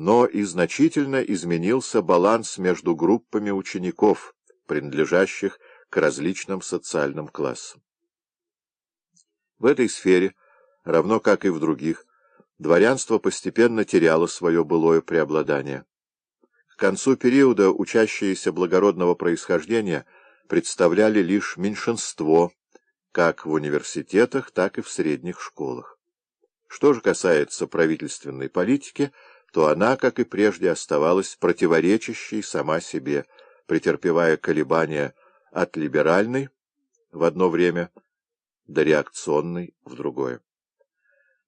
но и значительно изменился баланс между группами учеников, принадлежащих к различным социальным классам. В этой сфере, равно как и в других, дворянство постепенно теряло свое былое преобладание. К концу периода учащиеся благородного происхождения представляли лишь меньшинство как в университетах, так и в средних школах. Что же касается правительственной политики, то она, как и прежде, оставалась противоречащей сама себе, претерпевая колебания от либеральной в одно время до реакционной в другое.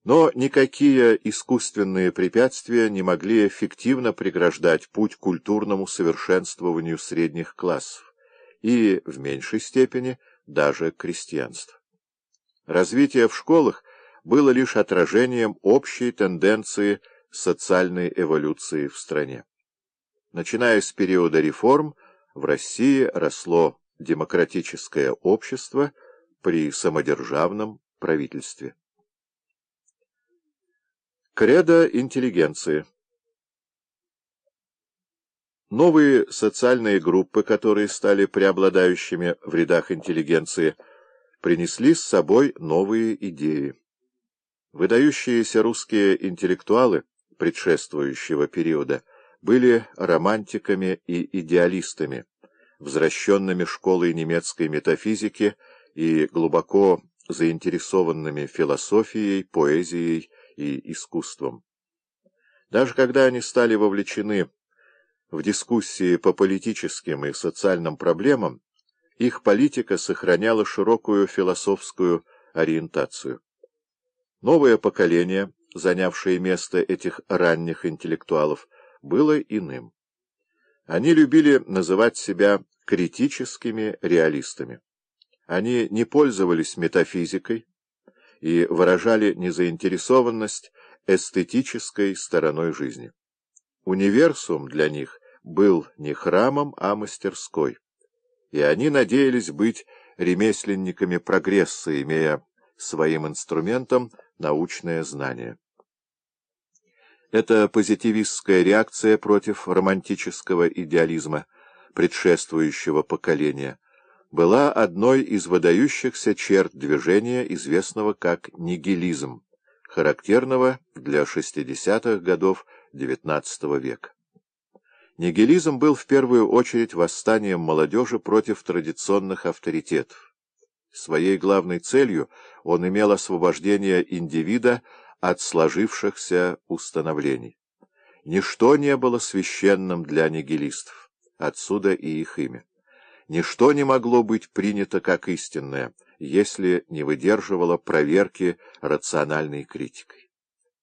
Но никакие искусственные препятствия не могли эффективно преграждать путь культурному совершенствованию средних классов и, в меньшей степени, даже крестьянства. Развитие в школах было лишь отражением общей тенденции социальной эволюции в стране. Начиная с периода реформ, в России росло демократическое общество при самодержавном правительстве. Кредо интеллигенции Новые социальные группы, которые стали преобладающими в рядах интеллигенции, принесли с собой новые идеи. Выдающиеся русские интеллектуалы предшествующего периода были романтиками и идеалистами, возвращенными школой немецкой метафизики и глубоко заинтересованными философией, поэзией и искусством. Даже когда они стали вовлечены в дискуссии по политическим и социальным проблемам, их политика сохраняла широкую философскую ориентацию. Новое поколение, занявшее место этих ранних интеллектуалов, было иным. Они любили называть себя критическими реалистами. Они не пользовались метафизикой и выражали незаинтересованность эстетической стороной жизни. Универсум для них был не храмом, а мастерской. И они надеялись быть ремесленниками прогресса, имея своим инструментом научное знание. Эта позитивистская реакция против романтического идеализма предшествующего поколения была одной из выдающихся черт движения, известного как нигилизм, характерного для 60-х годов XIX века. Нигилизм был в первую очередь восстанием молодежи против традиционных авторитетов. Своей главной целью он имел освобождение индивида от сложившихся установлений. Ничто не было священным для нигилистов, отсюда и их имя. Ничто не могло быть принято как истинное, если не выдерживало проверки рациональной критикой.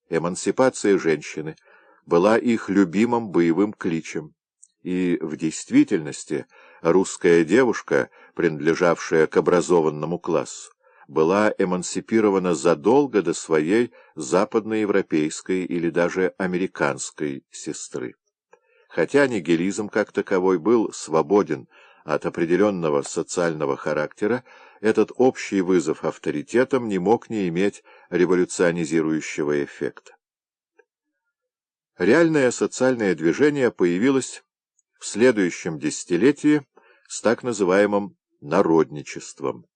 Эмансипация женщины — была их любимым боевым кличем, и в действительности русская девушка, принадлежавшая к образованному классу, была эмансипирована задолго до своей западноевропейской или даже американской сестры. Хотя нигилизм как таковой был свободен от определенного социального характера, этот общий вызов авторитетам не мог не иметь революционизирующего эффекта. Реальное социальное движение появилось в следующем десятилетии с так называемым народничеством.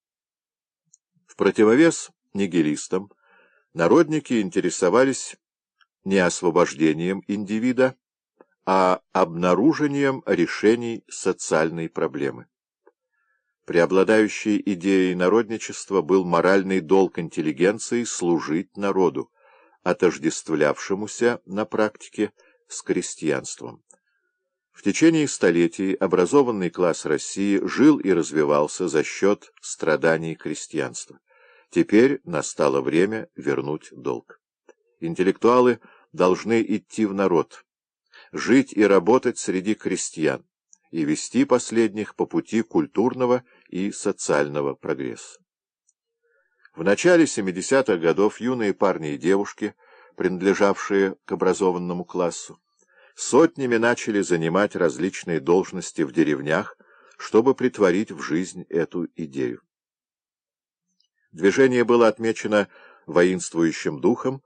В противовес нигилистам народники интересовались не освобождением индивида, а обнаружением решений социальной проблемы. Преобладающей идеей народничества был моральный долг интеллигенции служить народу, отождествлявшемуся на практике с крестьянством. В течение столетий образованный класс России жил и развивался за счет страданий крестьянства. Теперь настало время вернуть долг. Интеллектуалы должны идти в народ, жить и работать среди крестьян и вести последних по пути культурного и социального прогресса. В начале 70-х годов юные парни и девушки, принадлежавшие к образованному классу, сотнями начали занимать различные должности в деревнях, чтобы притворить в жизнь эту идею. Движение было отмечено воинствующим духом,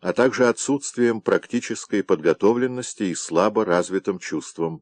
а также отсутствием практической подготовленности и слабо развитым чувством